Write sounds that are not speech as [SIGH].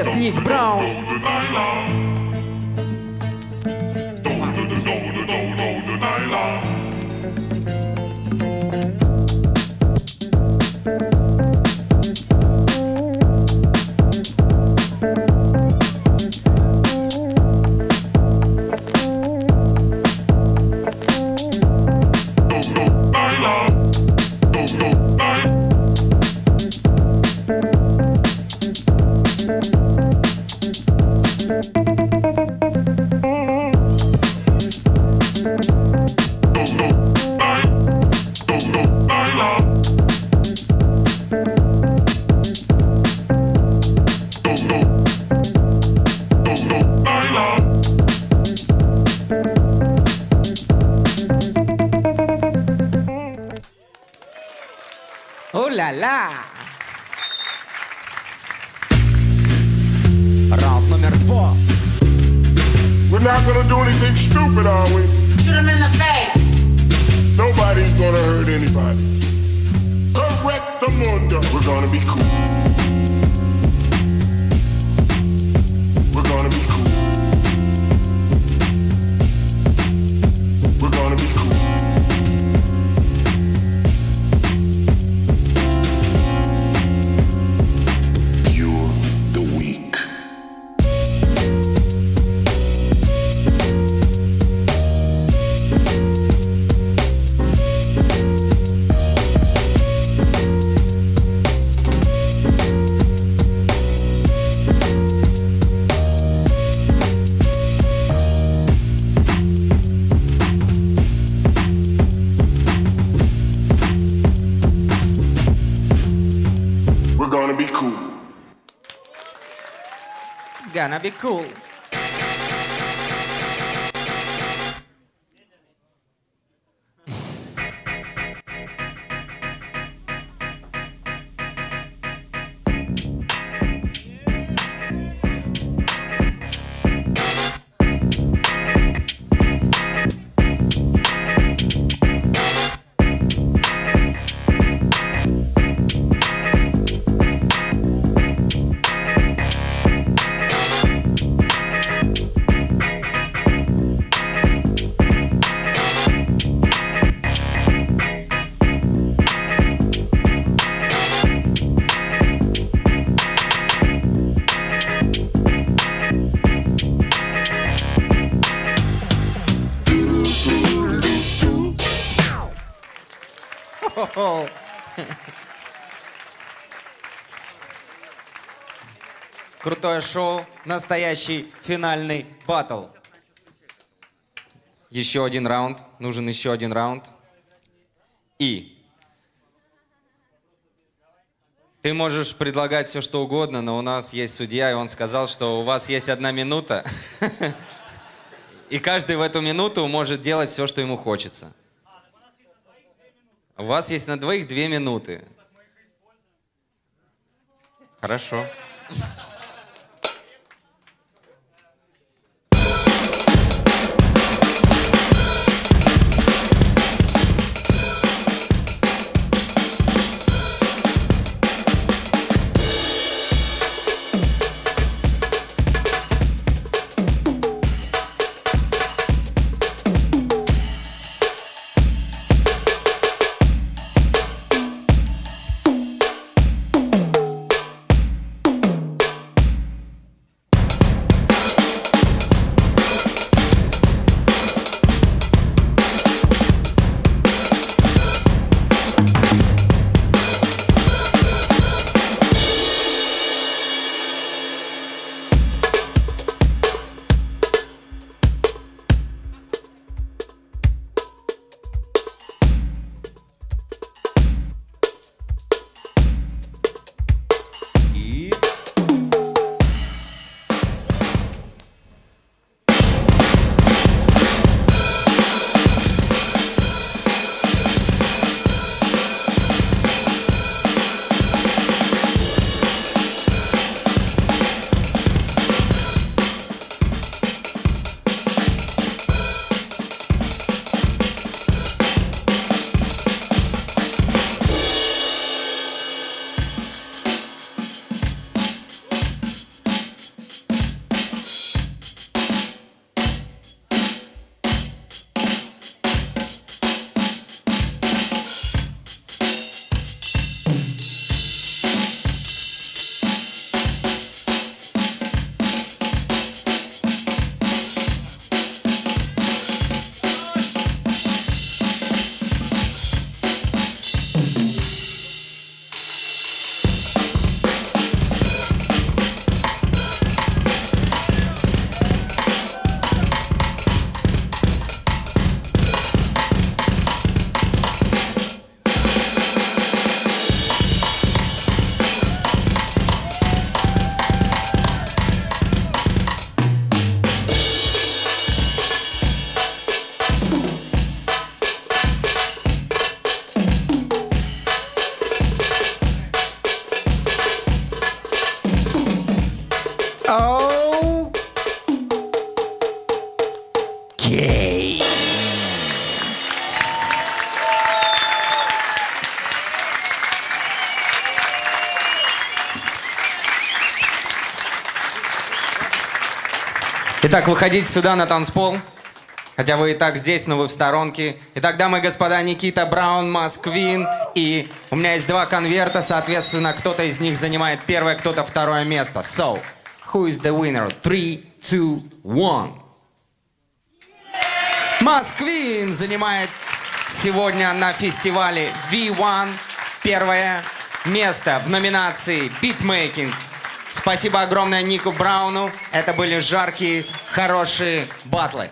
Привет, Ник Браун. О-ля-ля! Раунд номер два. We're not gonna do anything stupid, are we? Shoot him in the face. Nobody's gonna hurt anybody. Correct the mundo. We're gonna be cool. We're gonna be cool. Gonna be cool. Крутое шоу, настоящий финальный батл. Еще один раунд, нужен еще один раунд. И ты можешь предлагать все, что угодно, но у нас есть судья, и он сказал, что у вас есть одна минута. [LAUGHS] И каждый в эту минуту может делать все, что ему хочется. У вас есть на двоих две минуты. Хорошо. Итак, выходите сюда на танцпол. Хотя вы и так здесь, но вы в сторонке. Итак, дамы и господа, Никита Браун, Москвин. И у меня есть два конверта, соответственно, кто-то из них занимает первое, кто-то второе место. So, who is the winner? Three, two, one. Москвин занимает сегодня на фестивале V1 первое место в номинации «Битмейкинг». Спасибо огромное Нику Брауну. Это были жаркие, хорошие батлы.